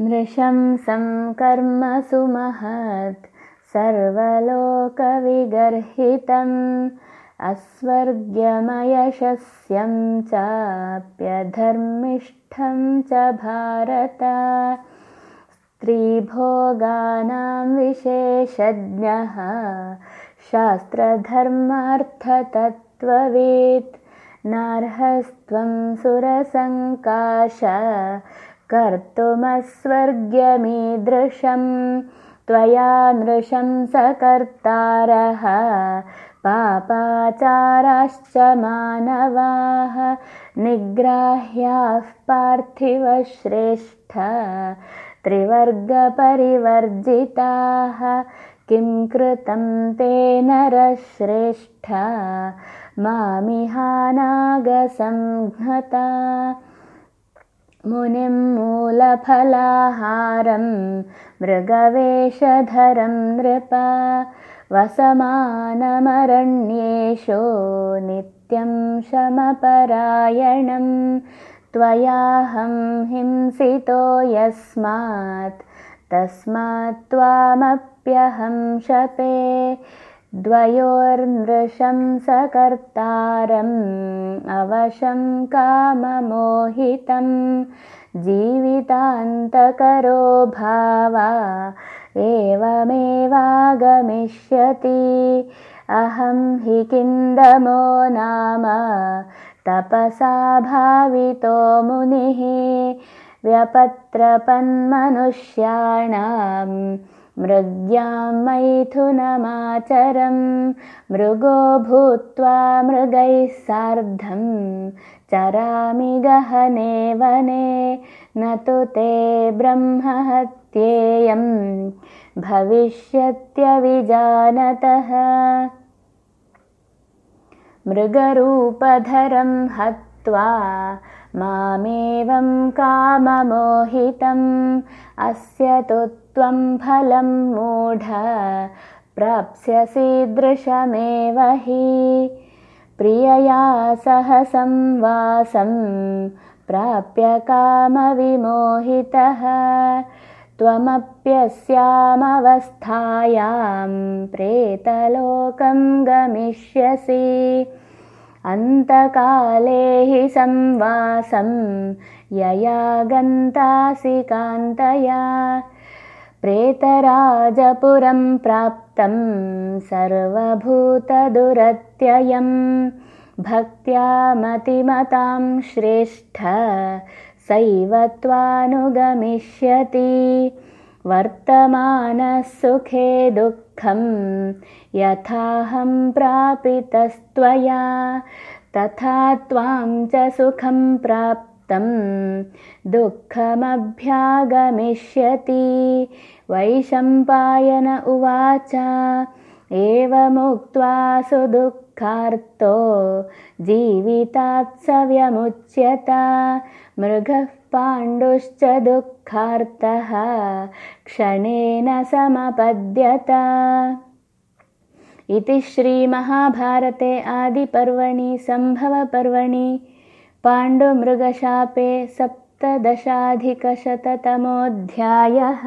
नृशंसं कर्मसु महत् सर्वलोकविगर्हितम् अस्वर्ग्यमयशस्यं चाप्यधर्मिष्ठं च भारत। स्त्रीभोगानां विशेषज्ञः शास्त्रधर्मार्थतत्त्ववेत् नार्हस्त्वं सुरसङ्काश कर्तुमस्वर्ग्यमीदृशं त्वया नृशंसकर्तारः पापाचाराश्च मानवाः निग्राह्याः पार्थिवश्रेष्ठ त्रिवर्गपरिवर्जिताः किं कृतं ते नरश्रेष्ठ मामिहानागसंहता मुनिं मूलफलाहारं मृगवेषधरं नृपा वसमानमरण्येषु नित्यं शमपरायणं त्वयाहं हिंसितो यस्मात् तस्मात् त्वामप्यहं शपे द्वयोर्नृशंसकर्तारम् अवशं काममोहितं जीवितान्तकरो भावा एवमेवागमिष्यति। अहं हि किन्दमो नाम तपसा भावितो मुनिः। व्यपत्रपन्मनुष्याणां मृग्यां मैथुनमाचरं मृगो भूत्वा मृगैः सार्धं चरामि गहने वने न तु ते ब्रह्महत्येयं भविष्यत्यविजानतः मृगरूपधरं हत्वा मामेवं काममोहितम् अस्य तु त्वं फलं मूढ प्राप्स्यसीदृशमेव हि। प्रियया सह संवासं प्राप्य कामविमोहितः। त्वमप्यस्यामवस्थायां प्रेतलोकं गमिष्यसि अन्तकाले हि संवासं यया गन्तासि कान्तया प्रेतराजपुरं प्राप्तं सर्वभूतदुरत्ययं भक्त्या मतिमतां श्रेष्ठ सैव त्वानुगमिष्यति वर्तमानसुखे दुःखं यथाहं प्रापितस्त्वया तथा त्वां च सुखं प्राप्तं दुःखमभ्यागमिष्यति। वैशम्पायन उवाच एवमुक्त्वा सुदुःखार्तो जीवितात् स व्यमुच्यत मृगः पाण्डुश्च दुःखार्तः क्षणेन समपद्यत। इति श्रीमहाभारते आदिपर्वणि सम्भवपर्वणि पाण्डुमृगशापे सप्तदशाधिकशततमोऽध्यायः